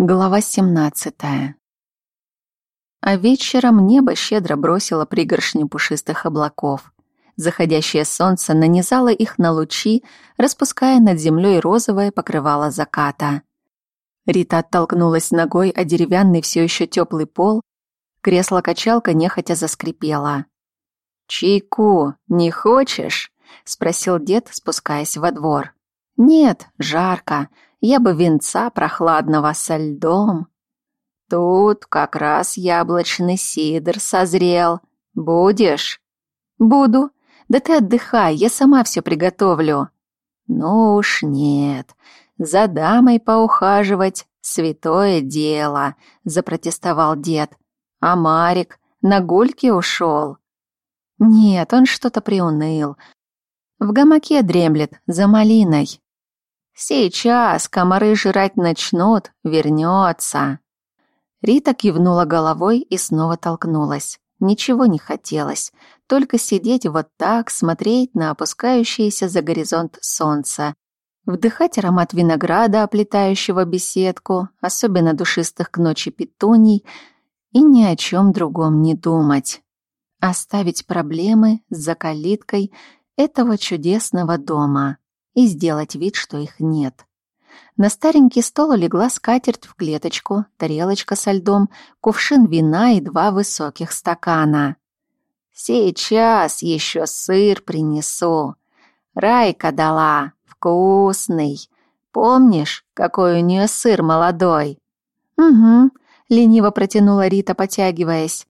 Глава 17. А вечером небо щедро бросило пригоршню пушистых облаков. Заходящее солнце нанизало их на лучи, распуская над землей розовое покрывало заката. Рита оттолкнулась ногой о деревянный все еще теплый пол, кресло-качалка нехотя заскрипело. «Чайку не хочешь?» — спросил дед, спускаясь во двор. «Нет, жарко», я бы венца прохладного со льдом. Тут как раз яблочный сидр созрел. Будешь? Буду. Да ты отдыхай, я сама все приготовлю. Ну уж нет. За дамой поухаживать — святое дело, запротестовал дед. А Марик на гульке ушел. Нет, он что-то приуныл. В гамаке дремлет, за малиной. Сейчас комары жрать начнут, вернется. Рита кивнула головой и снова толкнулась. Ничего не хотелось, только сидеть вот так, смотреть на опускающееся за горизонт солнце, вдыхать аромат винограда, оплетающего беседку, особенно душистых к ночи петуний, и ни о чем другом не думать. Оставить проблемы за калиткой этого чудесного дома и сделать вид, что их нет. На старенький стол легла скатерть в клеточку, тарелочка со льдом, кувшин вина и два высоких стакана. «Сейчас еще сыр принесу. Райка дала, вкусный. Помнишь, какой у нее сыр молодой?» «Угу», — лениво протянула Рита, потягиваясь.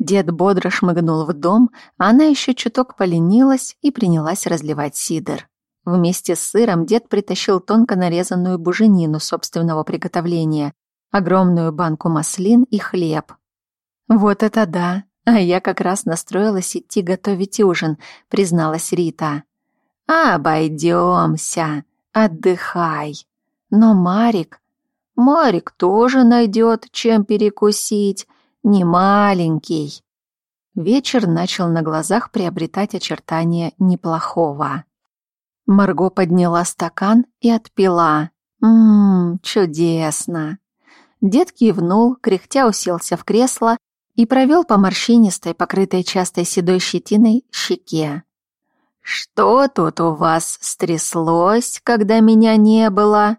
Дед бодро шмыгнул в дом, а она еще чуток поленилась и принялась разливать сидр. Вместе с сыром дед притащил тонко нарезанную буженину собственного приготовления, огромную банку маслин и хлеб. «Вот это да! А я как раз настроилась идти готовить ужин», — призналась Рита. «Обойдемся, отдыхай. Но Марик... Марик тоже найдет, чем перекусить, не маленький». Вечер начал на глазах приобретать очертания неплохого. Марго подняла стакан и отпила. «Ммм, чудесно!» Дед кивнул, кряхтя уселся в кресло и провел по морщинистой, покрытой частой седой щетиной, щеке. «Что тут у вас стряслось, когда меня не было?»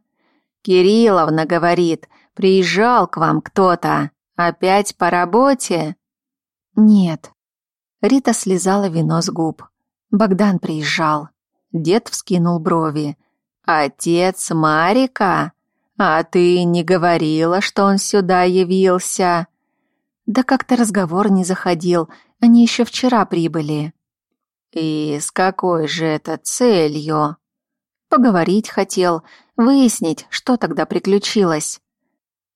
«Кирилловна говорит, приезжал к вам кто-то. Опять по работе?» «Нет». Рита слезала вино с губ. Богдан приезжал. Дед вскинул брови. «Отец Марика? А ты не говорила, что он сюда явился?» «Да как-то разговор не заходил. Они еще вчера прибыли». «И с какой же это целью?» «Поговорить хотел, выяснить, что тогда приключилось».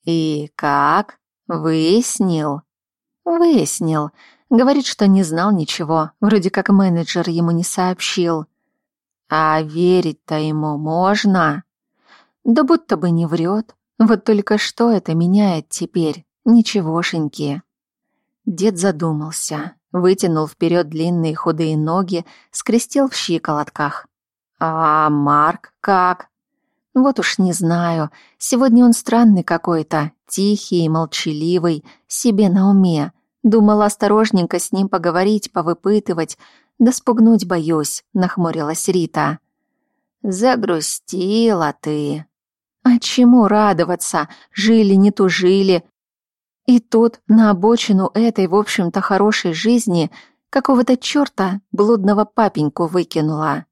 «И как? Выяснил?» «Выяснил. Говорит, что не знал ничего, вроде как менеджер ему не сообщил». А верить-то ему можно? Да будто бы не врет. Вот только что это меняет теперь? Ничегошеньки. Дед задумался, вытянул вперед длинные худые ноги, скрестил в щиколотках. А Марк как? Вот уж не знаю. Сегодня он странный какой-то, тихий и молчаливый, себе на уме. Думал осторожненько с ним поговорить, повыпытывать, да спугнуть боюсь», — нахмурилась Рита. «Загрустила ты». «А чему радоваться? Жили, не тужили». И тут, на обочину этой, в общем-то, хорошей жизни, какого-то чёрта блудного папеньку выкинула.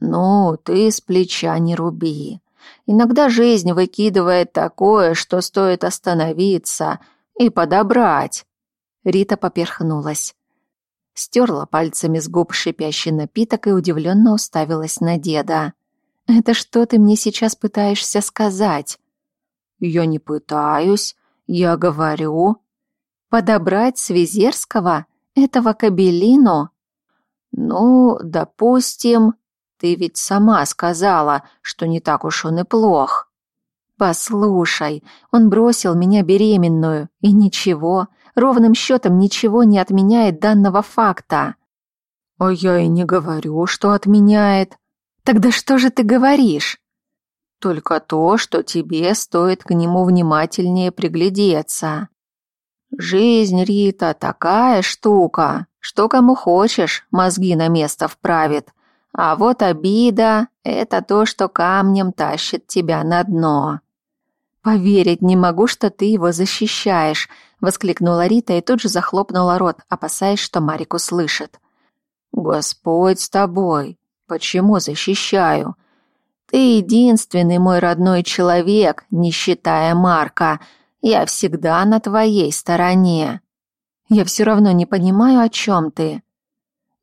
«Ну, ты с плеча не руби. Иногда жизнь выкидывает такое, что стоит остановиться и подобрать». Рита поперхнулась стерла пальцами с губ шипящий напиток и удивленно уставилась на деда. «Это что ты мне сейчас пытаешься сказать?» «Я не пытаюсь, я говорю». «Подобрать Свизерского? Этого кабелину?» «Ну, допустим, ты ведь сама сказала, что не так уж он и плох». «Послушай, он бросил меня беременную, и ничего, ровным счетом ничего не отменяет данного факта. А я и не говорю, что отменяет. Тогда что же ты говоришь? Только то, что тебе стоит к нему внимательнее приглядеться. Жизнь, Рита, такая штука, что кому хочешь мозги на место вправит. А вот обида — это то, что камнем тащит тебя на дно. «Поверить не могу, что ты его защищаешь», — воскликнула Рита и тут же захлопнула рот, опасаясь, что Марик услышит. «Господь с тобой. Почему защищаю? Ты единственный мой родной человек, не считая Марка. Я всегда на твоей стороне. Я все равно не понимаю, о чем ты.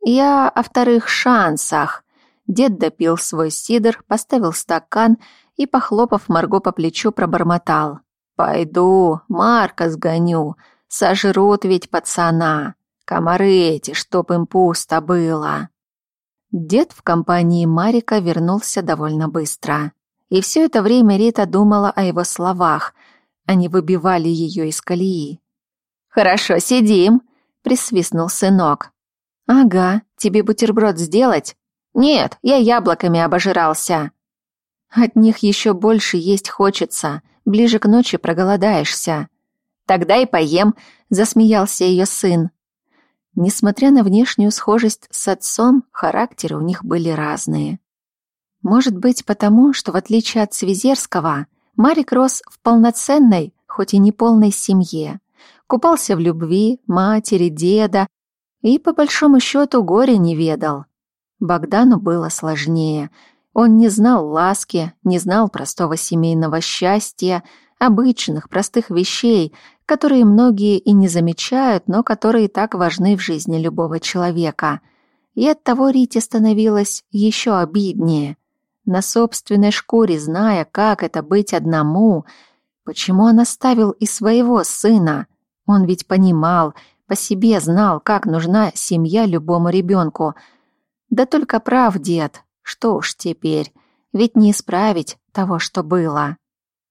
Я о вторых шансах. Дед допил свой сидр, поставил стакан и, похлопав Марго по плечу, пробормотал. «Пойду, Марка сгоню. Сожрут ведь пацана. Комары эти, чтоб им пусто было». Дед в компании Марика вернулся довольно быстро. И все это время Рита думала о его словах. Они выбивали ее из колеи. «Хорошо, сидим», — присвистнул сынок. «Ага, тебе бутерброд сделать?» «Нет, я яблоками обожрался». «От них еще больше есть хочется. Ближе к ночи проголодаешься». «Тогда и поем», — засмеялся ее сын. Несмотря на внешнюю схожесть с отцом, характеры у них были разные. Может быть, потому, что в отличие от Свизерского, Марик рос в полноценной, хоть и неполной семье. Купался в любви матери, деда и, по большому счету, горя не ведал. Богдану было сложнее. Он не знал ласки, не знал простого семейного счастья, обычных, простых вещей, которые многие и не замечают, но которые так важны в жизни любого человека. И оттого Рите становилось еще обиднее. На собственной шкуре, зная, как это быть одному, почему он оставил и своего сына. Он ведь понимал, по себе знал, как нужна семья любому ребенку. Да только прав дед, что уж теперь, ведь не исправить того, что было.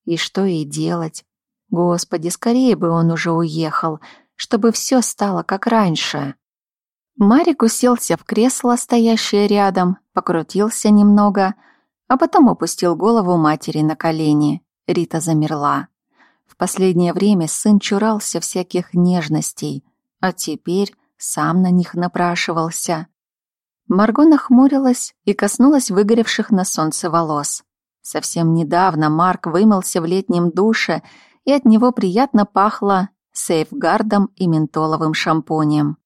И что ей делать? Господи, скорее бы он уже уехал, чтобы все стало как раньше. Марик уселся в кресло, стоящее рядом, покрутился немного — а потом опустил голову матери на колени. Рита замерла. В последнее время сын чурался всяких нежностей, а теперь сам на них напрашивался. Марго нахмурилась и коснулась выгоревших на солнце волос. Совсем недавно Марк вымылся в летнем душе, и от него приятно пахло сейфгардом и ментоловым шампунем.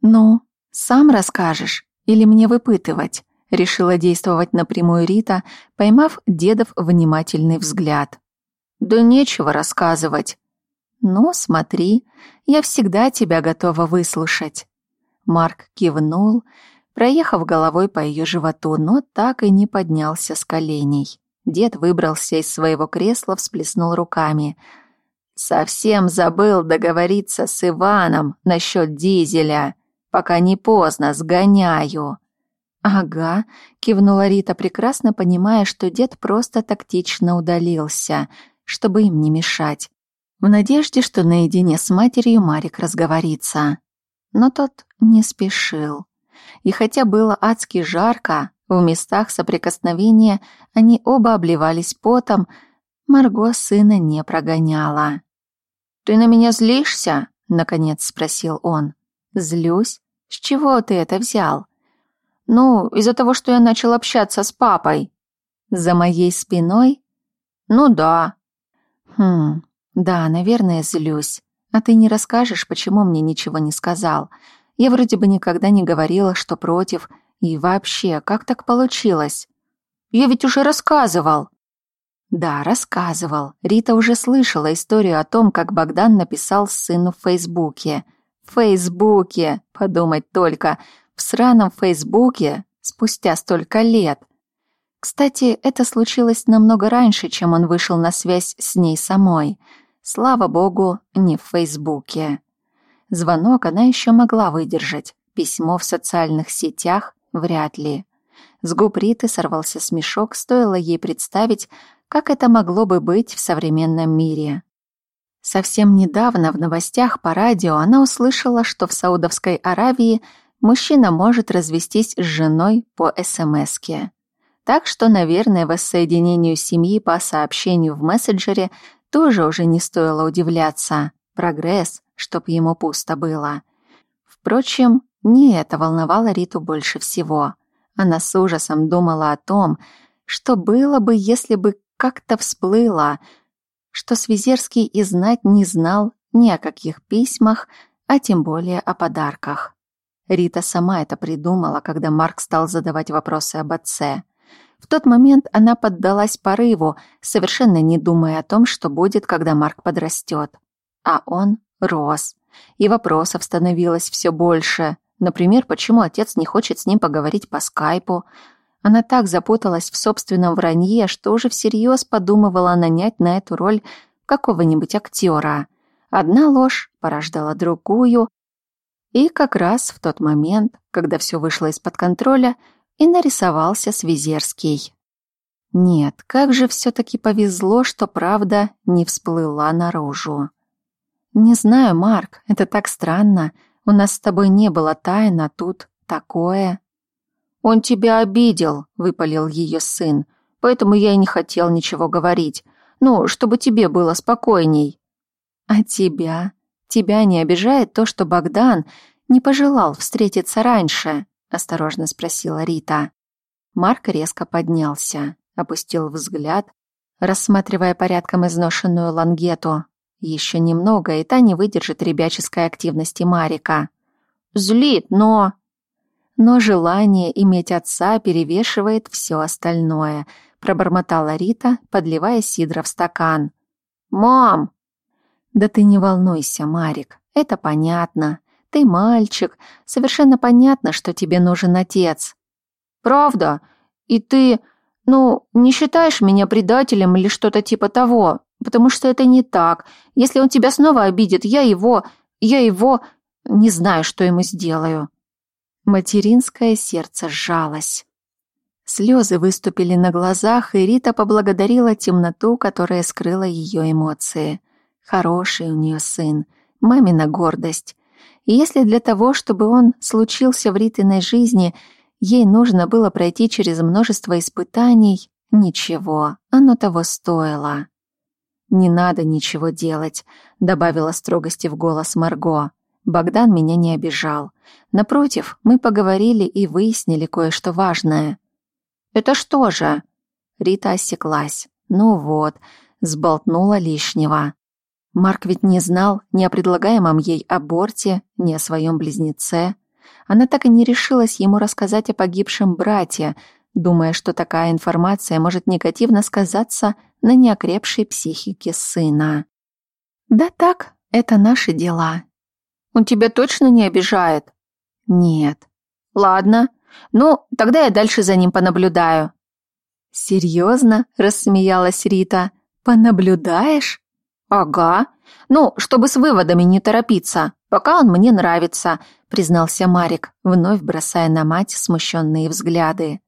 «Ну, сам расскажешь или мне выпытывать?» Решила действовать напрямую Рита, поймав дедов внимательный взгляд. «Да нечего рассказывать». «Ну, смотри, я всегда тебя готова выслушать». Марк кивнул, проехав головой по ее животу, но так и не поднялся с коленей. Дед выбрался из своего кресла, всплеснул руками. «Совсем забыл договориться с Иваном насчет дизеля. Пока не поздно, сгоняю». «Ага», — кивнула Рита, прекрасно понимая, что дед просто тактично удалился, чтобы им не мешать, в надежде, что наедине с матерью Марик разговорится. Но тот не спешил. И хотя было адски жарко, в местах соприкосновения они оба обливались потом, Марго сына не прогоняла. «Ты на меня злишься?» — наконец спросил он. «Злюсь? С чего ты это взял?» Ну, из-за того, что я начал общаться с папой. За моей спиной? Ну да. Хм, да, наверное, злюсь. А ты не расскажешь, почему мне ничего не сказал? Я вроде бы никогда не говорила, что против. И вообще, как так получилось? Я ведь уже рассказывал. Да, рассказывал. Рита уже слышала историю о том, как Богдан написал сыну в Фейсбуке. В Фейсбуке, подумать только в сраном Фейсбуке спустя столько лет. Кстати, это случилось намного раньше, чем он вышел на связь с ней самой. Слава богу, не в Фейсбуке. Звонок она еще могла выдержать, письмо в социальных сетях вряд ли. С губ Риты сорвался смешок, стоило ей представить, как это могло бы быть в современном мире. Совсем недавно в новостях по радио она услышала, что в Саудовской Аравии – мужчина может развестись с женой по СМСке. Так что, наверное, воссоединению семьи по сообщению в мессенджере тоже уже не стоило удивляться. Прогресс, чтоб ему пусто было. Впрочем, не это волновало Риту больше всего. Она с ужасом думала о том, что было бы, если бы как-то всплыло, что Свизерский и знать не знал ни о каких письмах, а тем более о подарках. Рита сама это придумала, когда Марк стал задавать вопросы об отце. В тот момент она поддалась порыву, совершенно не думая о том, что будет, когда Марк подрастет. А он рос, и вопросов становилось все больше. Например, почему отец не хочет с ним поговорить по скайпу? Она так запуталась в собственном вранье, что уже всерьез подумывала нанять на эту роль какого-нибудь актера. Одна ложь порождала другую, и как раз в тот момент, когда все вышло из-под контроля, и нарисовался Свизерский. Нет, как же все-таки повезло, что правда не всплыла наружу. Не знаю, Марк, это так странно. У нас с тобой не было тайн, а тут такое. Он тебя обидел, выпалил ее сын. Поэтому я и не хотел ничего говорить. Ну, чтобы тебе было спокойней. А тебя? Тебя не обижает то, что Богдан не пожелал встретиться раньше? осторожно спросила Рита. Марк резко поднялся, опустил взгляд, рассматривая порядком изношенную лангету. Еще немного, и та не выдержит ребяческой активности Марика. Злит, но... Но желание иметь отца перевешивает все остальное, пробормотала Рита, подливая сидра в стакан. «Мам!» «Да ты не волнуйся, Марик, это понятно. Ты мальчик, совершенно понятно, что тебе нужен отец. Правда? И ты, ну, не считаешь меня предателем или что-то типа того? Потому что это не так. Если он тебя снова обидит, я его, я его, не знаю, что ему сделаю. Материнское сердце сжалось. Слезы выступили на глазах, и Рита поблагодарила темноту, которая скрыла ее эмоции. Хороший у нее сын, мамина гордость. И если для того, чтобы он случился в Ритиной жизни, ей нужно было пройти через множество испытаний, ничего, оно того стоило. «Не надо ничего делать», — добавила строгости в голос Марго. Богдан меня не обижал. Напротив, мы поговорили и выяснили кое-что важное. «Это что же?» Рита осеклась. «Ну вот», — сболтнула лишнего. Марк ведь не знал ни о предлагаемом ей аборте, ни о своем близнеце. Она так и не решилась ему рассказать о погибшем брате, думая, что такая информация может негативно сказаться на неокрепшей психике сына. «Да так, это наши дела». «Он тебя точно не обижает?» «Нет». «Ладно. Ну, тогда я дальше за ним понаблюдаю». «Серьезно?» — рассмеялась Рита. «Понаблюдаешь?» «Ага. Ну, чтобы с выводами не торопиться. Пока он мне нравится», — признался Марик, вновь бросая на мать смущенные взгляды.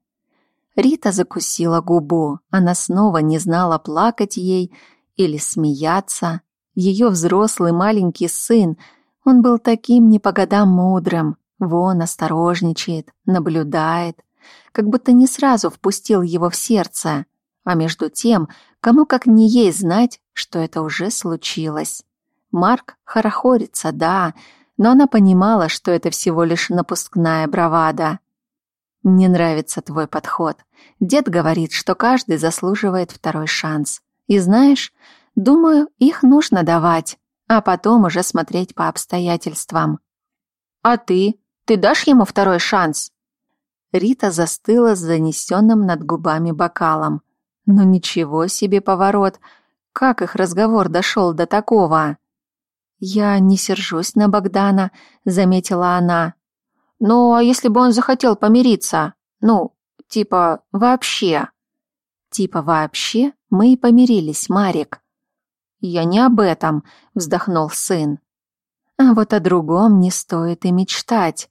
Рита закусила губу. Она снова не знала, плакать ей или смеяться. Ее взрослый маленький сын, он был таким не по годам мудрым. Вон осторожничает, наблюдает, как будто не сразу впустил его в сердце. А между тем, кому как не ей знать, что это уже случилось. Марк хорохорится, да, но она понимала, что это всего лишь напускная бравада. «Мне нравится твой подход. Дед говорит, что каждый заслуживает второй шанс. И знаешь, думаю, их нужно давать, а потом уже смотреть по обстоятельствам». «А ты? Ты дашь ему второй шанс?» Рита застыла с занесенным над губами бокалом. Но ничего себе поворот. Как их разговор дошел до такого? Я не сержусь на Богдана, заметила она. А если бы он захотел помириться? Ну, типа, вообще. Типа, вообще мы и помирились, Марик. Я не об этом, вздохнул сын. А вот о другом не стоит и мечтать.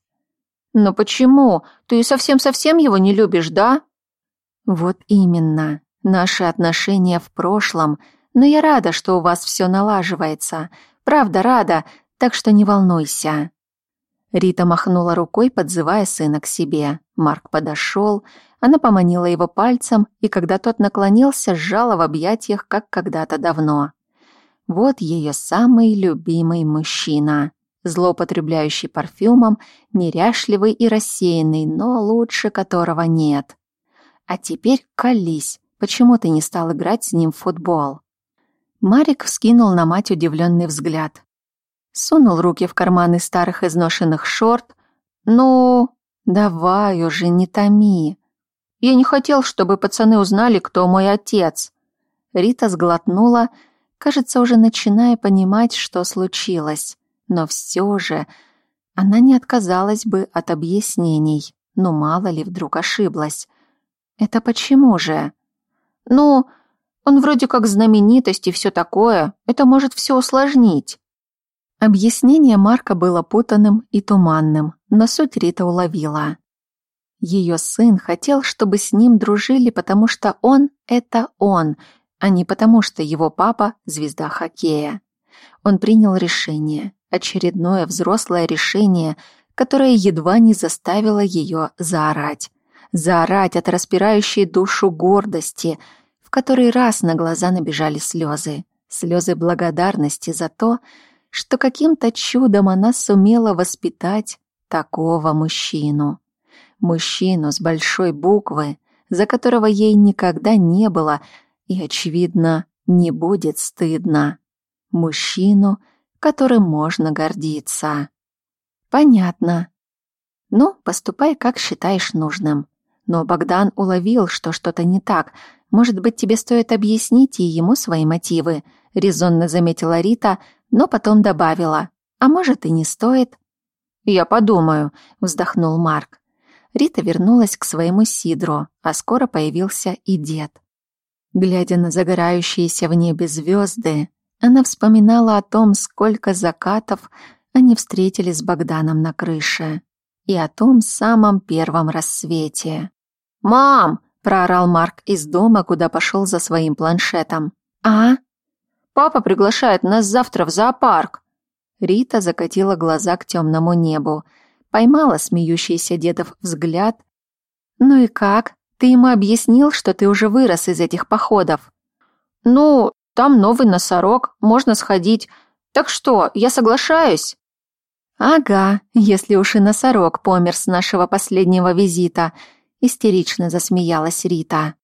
Но почему? Ты совсем-совсем его не любишь, да? Вот именно. Наши отношения в прошлом, но я рада, что у вас все налаживается. Правда, рада, так что не волнуйся. Рита махнула рукой, подзывая сына к себе. Марк подошел, она поманила его пальцем, и когда тот наклонился, сжала в объятиях, как когда-то давно. Вот ее самый любимый мужчина, злоупотребляющий парфюмом, неряшливый и рассеянный, но лучше которого нет. А теперь колись, почему ты не стал играть с ним в футбол? Марик вскинул на мать удивленный взгляд. Сунул руки в карманы старых изношенных шорт. «Ну, давай уже, не томи. Я не хотел, чтобы пацаны узнали, кто мой отец». Рита сглотнула, кажется, уже начиная понимать, что случилось. Но все же она не отказалась бы от объяснений. Ну, мало ли, вдруг ошиблась. Это почему же? Ну, он вроде как знаменитость и все такое. Это может все усложнить. Объяснение Марка было путанным и туманным, но суть Рита уловила. Ее сын хотел, чтобы с ним дружили, потому что он — это он, а не потому что его папа — звезда хоккея. Он принял решение, очередное взрослое решение, которое едва не заставило ее заорать заорать от распирающей душу гордости, в который раз на глаза набежали слезы, слезы благодарности за то, что каким-то чудом она сумела воспитать такого мужчину. Мужчину с большой буквы, за которого ей никогда не было и, очевидно, не будет стыдно. Мужчину, которым можно гордиться. Понятно. Ну, поступай, как считаешь нужным. Но Богдан уловил, что что-то не так. Может быть, тебе стоит объяснить и ему свои мотивы, резонно заметила Рита, но потом добавила. А может, и не стоит. Я подумаю, вздохнул Марк. Рита вернулась к своему сидру, а скоро появился и дед. Глядя на загорающиеся в небе звезды, она вспоминала о том, сколько закатов они встретили с Богданом на крыше, и о том самом первом рассвете. «Мам!» — проорал Марк из дома, куда пошел за своим планшетом. «А?» «Папа приглашает нас завтра в зоопарк!» Рита закатила глаза к темному небу, поймала смеющийся дедов взгляд. «Ну и как? Ты ему объяснил, что ты уже вырос из этих походов?» «Ну, там новый носорог, можно сходить. Так что, я соглашаюсь?» «Ага, если уж и носорог помер с нашего последнего визита», истерично засмеялась Рита.